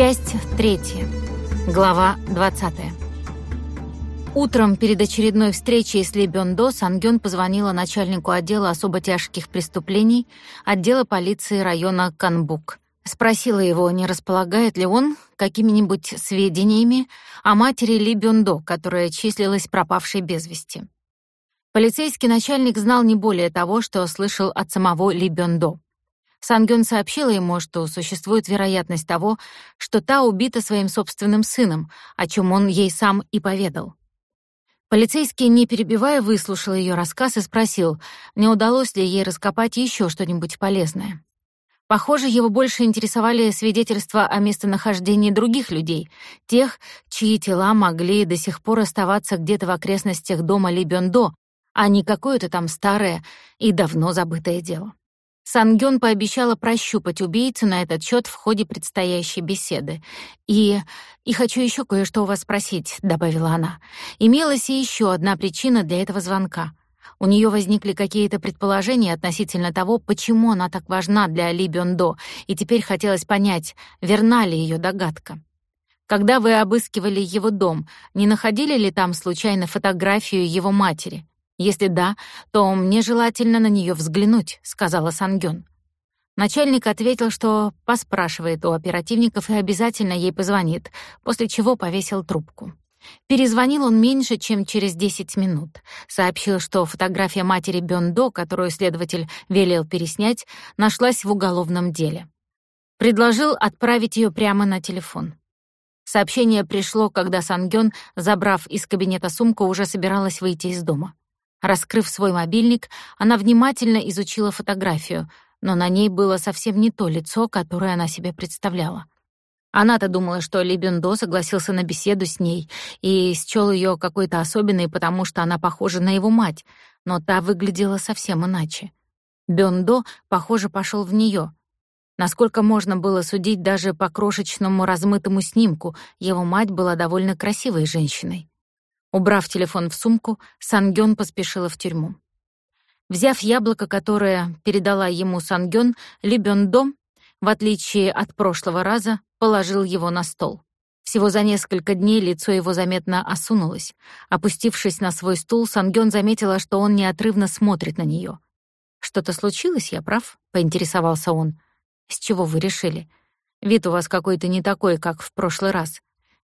Часть третья. Глава 20. Утром перед очередной встречей с Ли Бёндо Сангён позвонила начальнику отдела особо тяжких преступлений отдела полиции района Канбук. Спросила его, не располагает ли он какими-нибудь сведениями о матери Ли Бёндо, которая числилась пропавшей без вести. Полицейский начальник знал не более того, что слышал от самого Ли Бёндо. Сангён сообщила ему, что существует вероятность того, что та убита своим собственным сыном, о чем он ей сам и поведал. Полицейский, не перебивая, выслушал ее рассказ и спросил, не удалось ли ей раскопать еще что-нибудь полезное. Похоже, его больше интересовали свидетельства о местонахождении других людей, тех, чьи тела могли до сих пор оставаться где-то в окрестностях дома Либендо, а не какое-то там старое и давно забытое дело. Сангён пообещала прощупать убийцу на этот счет в ходе предстоящей беседы. «И... и хочу еще кое-что у вас спросить», — добавила она. «Имелась и еще одна причина для этого звонка. У нее возникли какие-то предположения относительно того, почему она так важна для Ли Бёндо, и теперь хотелось понять, верна ли ее догадка. Когда вы обыскивали его дом, не находили ли там случайно фотографию его матери? Если да, то мне желательно на нее взглянуть, сказала Сангён. Начальник ответил, что поспрашивает у оперативников и обязательно ей позвонит, после чего повесил трубку. Перезвонил он меньше, чем через 10 минут. Сообщил, что фотография матери Бёндо, которую следователь велел переснять, нашлась в уголовном деле. Предложил отправить ее прямо на телефон. Сообщение пришло, когда Сангён, забрав из кабинета сумку, уже собиралась выйти из дома. Раскрыв свой мобильник, она внимательно изучила фотографию, но на ней было совсем не то лицо, которое она себе представляла. Она-то думала, что Ли Бендо согласился на беседу с ней и счёл её какой-то особенной, потому что она похожа на его мать, но та выглядела совсем иначе. Бендо, похоже, пошёл в неё. Насколько можно было судить даже по крошечному размытому снимку, его мать была довольно красивой женщиной. Убрав телефон в сумку, Сангён поспешила в тюрьму. Взяв яблоко, которое передала ему Сангён, Ли Бёндо, в отличие от прошлого раза, положил его на стол. Всего за несколько дней лицо его заметно осунулось. Опустившись на свой стул, Сангён заметила, что он неотрывно смотрит на неё. «Что-то случилось, я прав?» — поинтересовался он. «С чего вы решили? Вид у вас какой-то не такой, как в прошлый раз.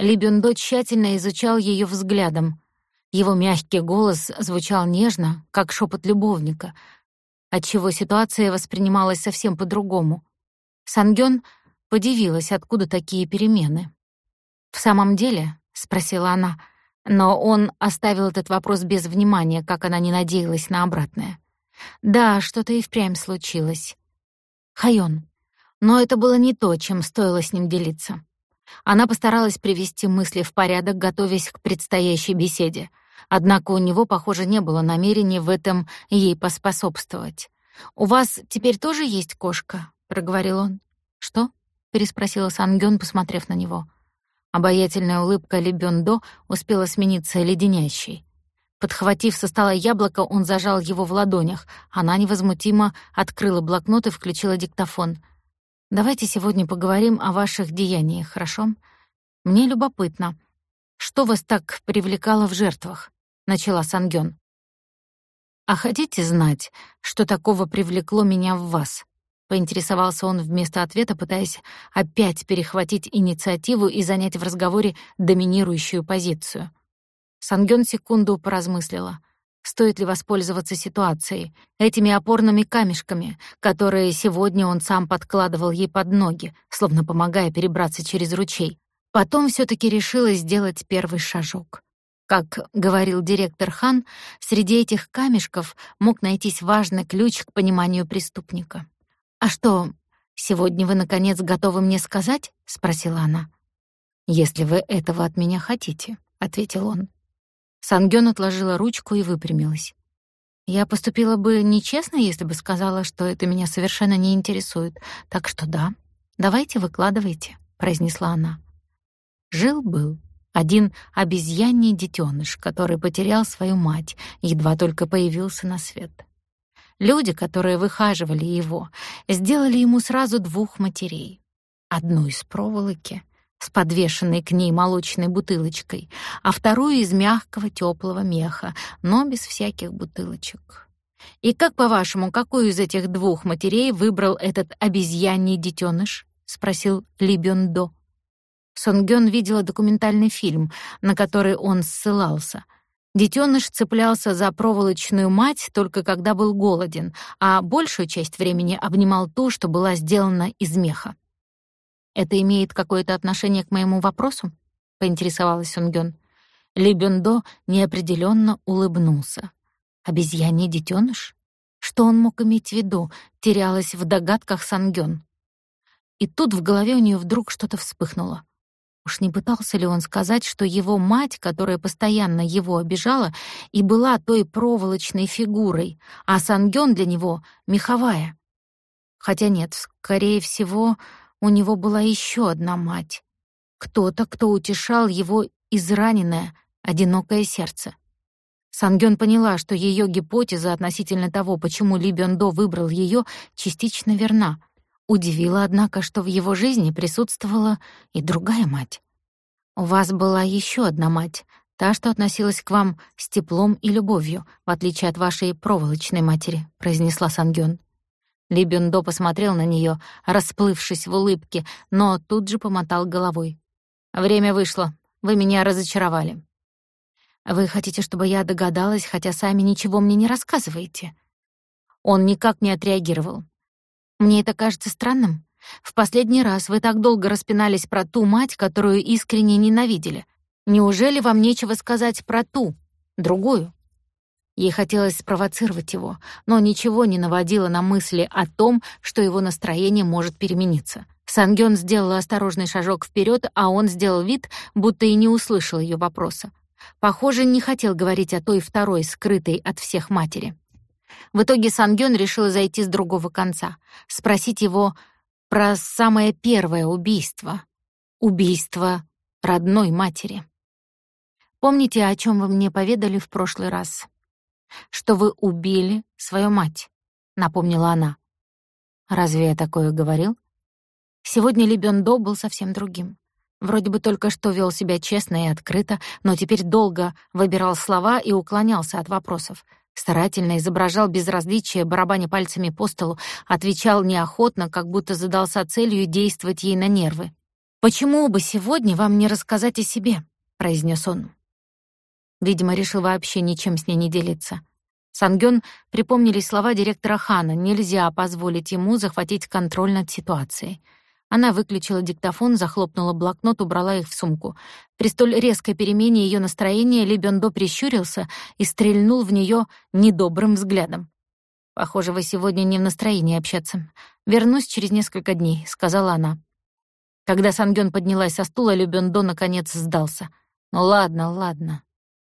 Ли тщательно изучал ее взглядом. Его мягкий голос звучал нежно, как шепот любовника, отчего ситуация воспринималась совсем по-другому. Сангён подивилась, откуда такие перемены. «В самом деле?» — спросила она, но он оставил этот вопрос без внимания, как она не надеялась на обратное. «Да, что-то и впрямь случилось. Хайон. Но это было не то, чем стоило с ним делиться. Она постаралась привести мысли в порядок, готовясь к предстоящей беседе. Однако у него, похоже, не было намерения в этом ей поспособствовать. «У вас теперь тоже есть кошка?» — проговорил он. «Что?» — переспросила Сангён, посмотрев на него. Обаятельная улыбка Ли Бёндо успела смениться леденящей. Подхватив со стола яблоко, он зажал его в ладонях. Она невозмутимо открыла блокнот и включила диктофон. Давайте сегодня поговорим о ваших деяниях, хорошо? Мне любопытно, что вас так привлекало в жертвах? начала Сангён. А хотите знать, что такого привлекло меня в вас? поинтересовался он вместо ответа, пытаясь опять перехватить инициативу и занять в разговоре доминирующую позицию. Сангён секунду поразмыслила — Стоит ли воспользоваться ситуацией, этими опорными камешками, которые сегодня он сам подкладывал ей под ноги, словно помогая перебраться через ручей. Потом все таки решила сделать первый шажок. Как говорил директор Хан, среди этих камешков мог найтись важный ключ к пониманию преступника. «А что, сегодня вы, наконец, готовы мне сказать?» — спросила она. «Если вы этого от меня хотите», — ответил он. Сангён отложила ручку и выпрямилась. Я поступила бы нечестно, если бы сказала, что это меня совершенно не интересует. Так что да, давайте выкладывайте, произнесла она. Жил-был один обезьяний детеныш, который потерял свою мать, едва только появился на свет. Люди, которые выхаживали его, сделали ему сразу двух матерей. Одну из проволоки, с подвешенной к ней молочной бутылочкой, а вторую из мягкого теплого меха, но без всяких бутылочек. И как, по-вашему, какую из этих двух матерей выбрал этот обезьяний детеныш? спросил Ли Бён До. Сонгён видела документальный фильм, на который он ссылался. Детеныш цеплялся за проволочную мать только когда был голоден, а большую часть времени обнимал ту, что была сделана из меха. «Это имеет какое-то отношение к моему вопросу?» — поинтересовалась Сонгён. Ли Бёндо неопределённо улыбнулся. Обезьяний детеныш? Что он мог иметь в виду? Терялась в догадках Сангён. И тут в голове у нее вдруг что-то вспыхнуло. Уж не пытался ли он сказать, что его мать, которая постоянно его обижала, и была той проволочной фигурой, а Сангён для него — меховая? Хотя нет, скорее всего, у него была еще одна мать. Кто-то, кто утешал его израненное, одинокое сердце. Сангён поняла, что ее гипотеза относительно того, почему Ли Бёндо выбрал ее, частично верна. Удивило, однако, что в его жизни присутствовала и другая мать. «У вас была еще одна мать, та, что относилась к вам с теплом и любовью, в отличие от вашей проволочной матери», — произнесла Сангён. Ли Бёндо посмотрел на нее, расплывшись в улыбке, но тут же помотал головой. «Время вышло. Вы меня разочаровали. Вы хотите, чтобы я догадалась, хотя сами ничего мне не рассказываете?» Он никак не отреагировал. «Мне это кажется странным. В последний раз вы так долго распинались про ту мать, которую искренне ненавидели. Неужели вам нечего сказать про ту, другую?» Ей хотелось спровоцировать его, но ничего не наводило на мысли о том, что его настроение может перемениться. Сангён сделала осторожный шажок вперед, а он сделал вид, будто и не услышал ее вопроса. Похоже, не хотел говорить о той второй, скрытой от всех матери. В итоге Сангён решила зайти с другого конца, спросить его про самое первое убийство. Убийство родной матери. Помните, о чем вы мне поведали в прошлый раз? Что вы убили свою мать, напомнила она. Разве я такое говорил? Сегодня Ли Бёндо был совсем другим. Вроде бы только что вел себя честно и открыто, но теперь долго выбирал слова и уклонялся от вопросов. Старательно изображал безразличие, барабаня пальцами по столу, отвечал неохотно, как будто задался целью действовать ей на нервы. «Почему бы сегодня вам не рассказать о себе?» — произнес он. Видимо, решил вообще ничем с ней не делиться. Сангён припомнили слова директора Хана, нельзя позволить ему захватить контроль над ситуацией. Она выключила диктофон, захлопнула блокнот, убрала их в сумку. При столь резкой перемене ее настроения Ли Бёндо прищурился и стрельнул в нее недобрым взглядом. «Похоже, вы сегодня не в настроении общаться. Вернусь через несколько дней», — сказала она. Когда Сангён поднялась со стула, Ли Бёндо наконец сдался. «Ну ладно, ладно.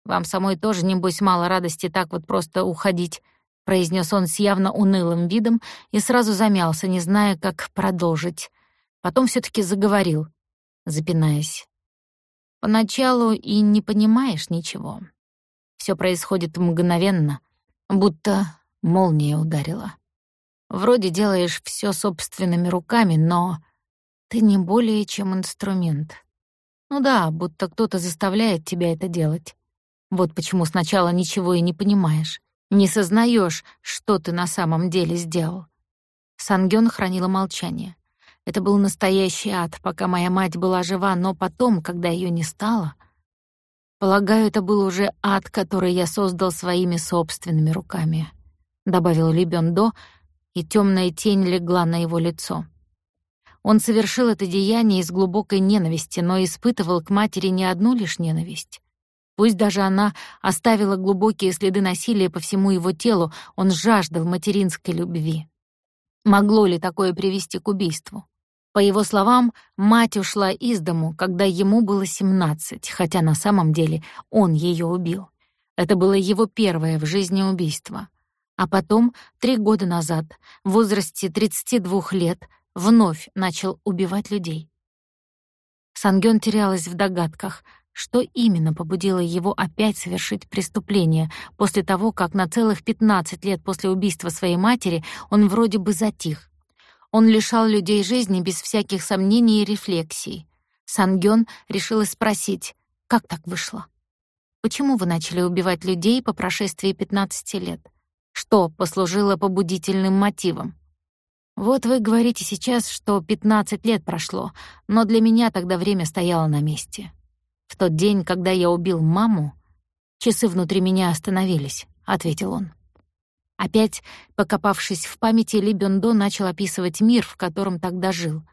Вам самой тоже, небось, мало радости так вот просто уходить», — произнес он с явно унылым видом и сразу замялся, не зная, как продолжить. Потом все таки заговорил, запинаясь. Поначалу и не понимаешь ничего. Все происходит мгновенно, будто молния ударила. Вроде делаешь все собственными руками, но ты не более чем инструмент. Ну да, будто кто-то заставляет тебя это делать. Вот почему сначала ничего и не понимаешь, не сознаешь, что ты на самом деле сделал. Сангён хранила молчание. Это был настоящий ад, пока моя мать была жива, но потом, когда ее не стало... Полагаю, это был уже ад, который я создал своими собственными руками, добавил Ли Бёндо, и темная тень легла на его лицо. Он совершил это деяние из глубокой ненависти, но испытывал к матери не одну лишь ненависть. Пусть даже она оставила глубокие следы насилия по всему его телу, он жаждал материнской любви. Могло ли такое привести к убийству? По его словам, мать ушла из дому, когда ему было 17, хотя на самом деле он ее убил. Это было его первое в жизни убийство. А потом, три года назад, в возрасте 32 лет, вновь начал убивать людей. Сангён терялась в догадках, что именно побудило его опять совершить преступление после того, как на целых 15 лет после убийства своей матери он вроде бы затих, он лишал людей жизни без всяких сомнений и рефлексий. Сангён решила спросить, как так вышло? Почему вы начали убивать людей по прошествии 15 лет? Что послужило побудительным мотивом? Вот вы говорите сейчас, что 15 лет прошло, но для меня тогда время стояло на месте. В тот день, когда я убил маму, часы внутри меня остановились, ответил он. Опять, покопавшись в памяти, Ли Бёндо начал описывать мир, в котором тогда жил.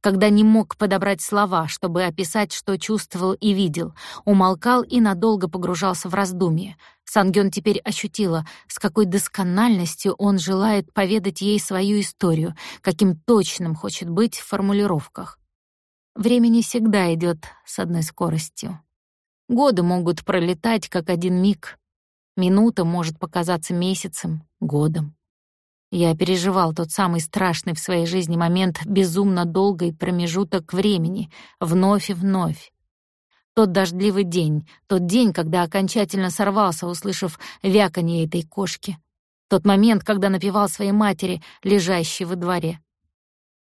Когда не мог подобрать слова, чтобы описать, что чувствовал и видел, умолкал и надолго погружался в раздумье. Сангён теперь ощутила, с какой доскональностью он желает поведать ей свою историю, каким точным хочет быть в формулировках. Время не всегда идет с одной скоростью. Годы могут пролетать, как один миг. Минута может показаться месяцем, годом. Я переживал тот самый страшный в своей жизни момент безумно долгий промежуток времени, вновь и вновь. Тот дождливый день, тот день, когда окончательно сорвался, услышав вяканье этой кошки. Тот момент, когда напевал своей матери, лежащей во дворе.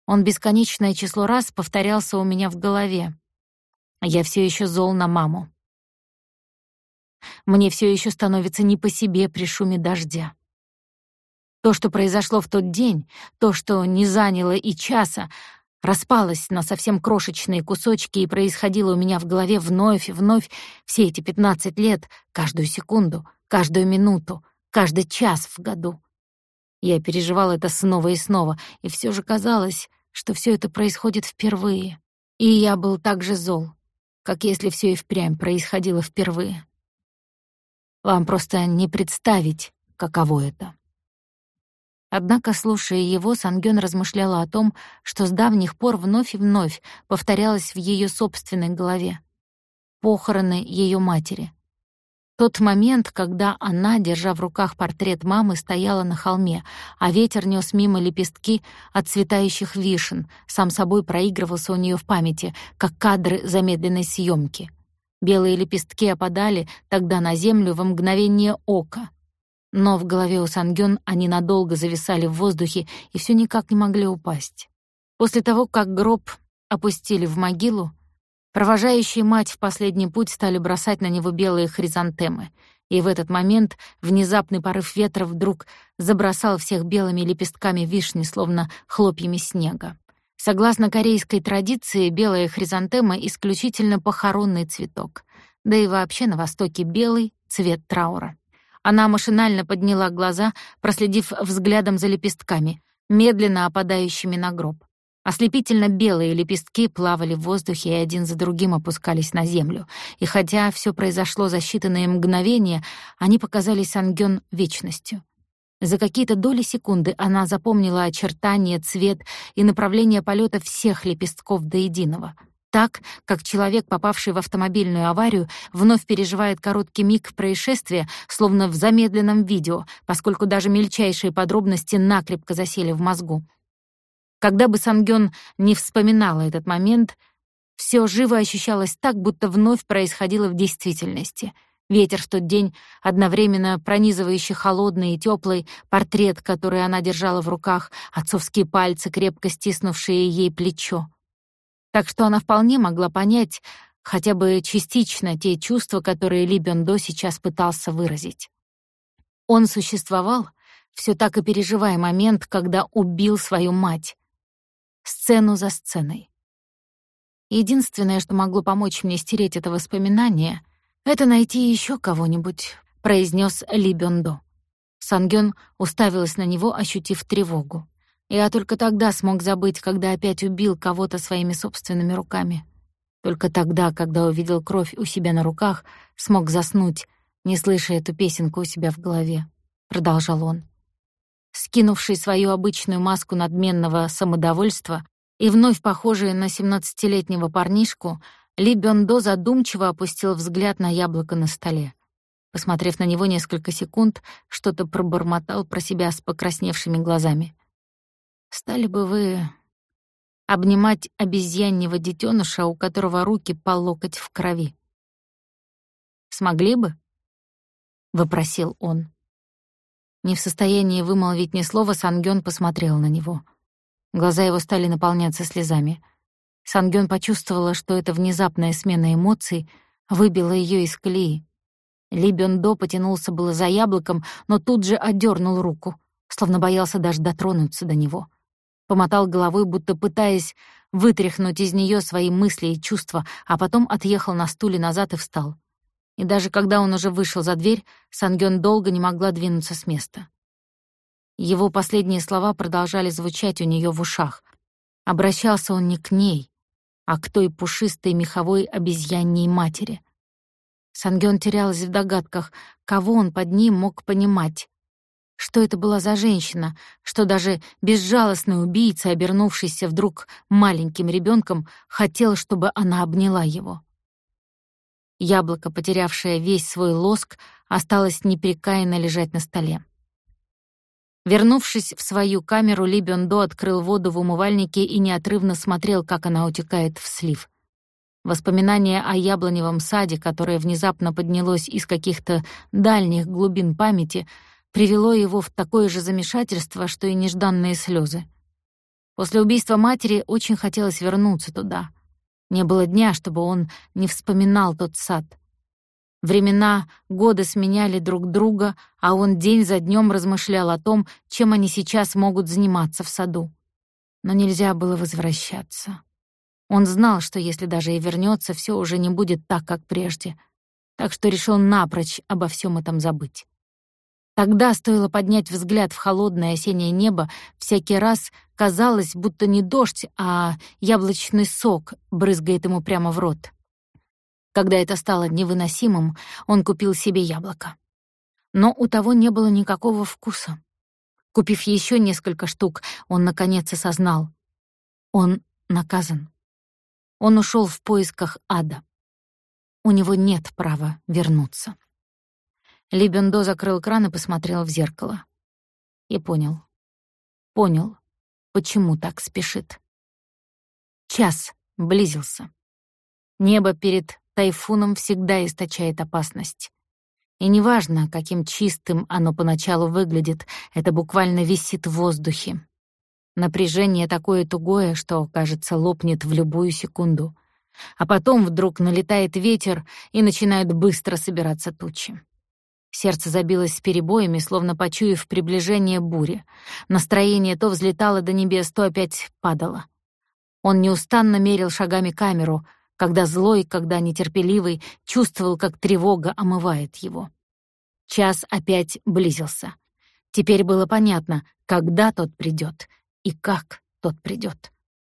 Он бесконечное число раз повторялся у меня в голове. Я все еще зол на маму. Мне все еще становится не по себе при шуме дождя. То, что произошло в тот день, то, что не заняло и часа, распалось на совсем крошечные кусочки и происходило у меня в голове вновь и вновь все эти пятнадцать лет, каждую секунду, каждую минуту, каждый час в году. Я переживал это снова и снова, и все же казалось, что все это происходит впервые. И я был так же зол, как если все и впрямь происходило впервые. Вам просто не представить, каково это. Однако, слушая его, Сангён размышляла о том, что с давних пор вновь и вновь повторялось в ее собственной голове. Похороны ее матери. Тот момент, когда она, держа в руках портрет мамы, стояла на холме, а ветер нёс мимо лепестки отцветающих вишен, сам собой проигрывался у неё в памяти, как кадры замедленной съёмки — Белые лепестки опадали тогда на землю во мгновение ока. Но в голове у Сангён они надолго зависали в воздухе и все никак не могли упасть. После того, как гроб опустили в могилу, провожающие мать в последний путь стали бросать на него белые хризантемы, и в этот момент внезапный порыв ветра вдруг забросал всех белыми лепестками вишни, словно хлопьями снега. Согласно корейской традиции, белая хризантема — исключительно похоронный цветок. Да и вообще на Востоке белый — цвет траура. Она машинально подняла глаза, проследив взглядом за лепестками, медленно опадающими на гроб. Ослепительно белые лепестки плавали в воздухе и один за другим опускались на землю. И хотя все произошло за считанные мгновения, они показались Ангён вечностью. За какие-то доли секунды она запомнила очертания, цвет и направление полета всех лепестков до единого. Так, как человек, попавший в автомобильную аварию, вновь переживает короткий миг происшествия, словно в замедленном видео, поскольку даже мельчайшие подробности накрепко засели в мозгу. Когда бы Сангён не вспоминала этот момент, все живо ощущалось так, будто вновь происходило в действительности — Ветер в тот день, одновременно пронизывающий холодный и теплый, портрет, который она держала в руках, отцовские пальцы, крепко стиснувшие ей плечо. Так что она вполне могла понять хотя бы частично те чувства, которые Ли Бёндо сейчас пытался выразить. Он существовал, все так и переживая момент, когда убил свою мать. Сцену за сценой. Единственное, что могло помочь мне стереть это воспоминание — «Это найти еще кого-нибудь», — произнес Ли Бёндо. Сангён уставилась на него, ощутив тревогу. Я только тогда смог забыть, когда опять убил кого-то своими собственными руками. Только тогда, когда увидел кровь у себя на руках, смог заснуть, не слыша эту песенку у себя в голове, продолжал он. Скинувший свою обычную маску надменного самодовольства и вновь похожий на семнадцатилетнего парнишку, ли Бёндо задумчиво опустил взгляд на яблоко на столе. Посмотрев на него несколько секунд, что-то пробормотал про себя с покрасневшими глазами. «Стали бы вы обнимать обезьяннего детеныша, у которого руки по локоть в крови?» «Смогли бы?» — вопросил он. Не в состоянии вымолвить ни слова, Сангён посмотрел на него. Глаза его стали наполняться слезами — Сангён почувствовала, что эта внезапная смена эмоций выбила её из колеи. Ли Бёндо потянулся было за яблоком, но тут же отдернул руку, словно боялся даже дотронуться до него. Помотал головой, будто пытаясь вытряхнуть из неё свои мысли и чувства, а потом отъехал на стуле назад и встал. И даже когда он уже вышел за дверь, Сангён долго не могла двинуться с места. Его последние слова продолжали звучать у неё в ушах. Обращался он не к ней, а к той пушистой меховой обезьяньей матери. Сангён терялась в догадках, кого он под ним мог понимать. Что это была за женщина, что даже безжалостный убийца, обернувшийся вдруг маленьким ребенком, хотел, чтобы она обняла его. Яблоко, потерявшее весь свой лоск, осталось непрекаянно лежать на столе. Вернувшись в свою камеру, Ли Бёндо открыл воду в умывальнике и неотрывно смотрел, как она утекает в слив. Воспоминание о яблоневом саде, которое внезапно поднялось из каких-то дальних глубин памяти, привело его в такое же замешательство, что и нежданные слезы. После убийства матери очень хотелось вернуться туда. Не было дня, чтобы он не вспоминал тот сад — Времена, годы сменяли друг друга, а он день за днем размышлял о том, чем они сейчас могут заниматься в саду. Но нельзя было возвращаться. Он знал, что если даже и вернется, все уже не будет так, как прежде. Так что решил напрочь обо всем этом забыть. Тогда стоило поднять взгляд в холодное осеннее небо, всякий раз казалось, будто не дождь, а яблочный сок брызгает ему прямо в рот. Когда это стало невыносимым, он купил себе яблоко. Но у того не было никакого вкуса. Купив еще несколько штук, он наконец осознал. Он наказан. Он ушел в поисках ада. У него нет права вернуться. Либендо закрыл кран и посмотрел в зеркало. И понял. Понял, почему так спешит. Час близился. Небо перед тайфуном всегда источает опасность. И неважно, каким чистым оно поначалу выглядит, это буквально висит в воздухе. Напряжение такое тугое, что, кажется, лопнет в любую секунду. А потом вдруг налетает ветер, и начинают быстро собираться тучи. Сердце забилось с перебоями, словно почуяв приближение бури. Настроение то взлетало до небес, то опять падало. Он неустанно мерил шагами камеру — когда злой, когда нетерпеливый, чувствовал, как тревога омывает его. Час опять близился. Теперь было понятно, когда тот придет и как тот придет.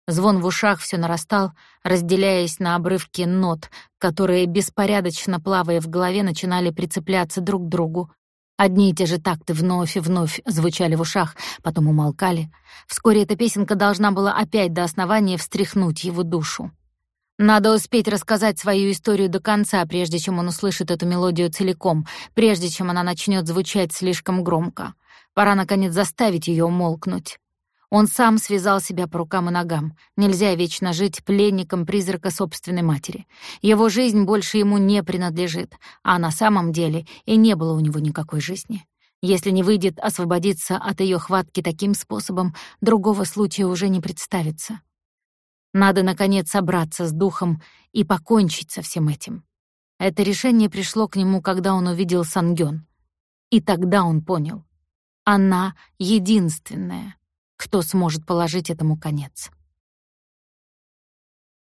Звон в ушах все нарастал, разделяясь на обрывки нот, которые, беспорядочно плавая в голове, начинали прицепляться друг к другу. Одни и те же такты вновь и вновь звучали в ушах, потом умолкали. Вскоре эта песенка должна была опять до основания встряхнуть его душу. Надо успеть рассказать свою историю до конца, прежде чем он услышит эту мелодию целиком, прежде чем она начнет звучать слишком громко. Пора, наконец, заставить ее умолкнуть. Он сам связал себя по рукам и ногам. Нельзя вечно жить пленником призрака собственной матери. Его жизнь больше ему не принадлежит, а на самом деле и не было у него никакой жизни. Если не выйдет освободиться от ее хватки таким способом, другого случая уже не представится. Надо, наконец, собраться с духом и покончить со всем этим. Это решение пришло к нему, когда он увидел Сангён. И тогда он понял. Она единственная, кто сможет положить этому конец.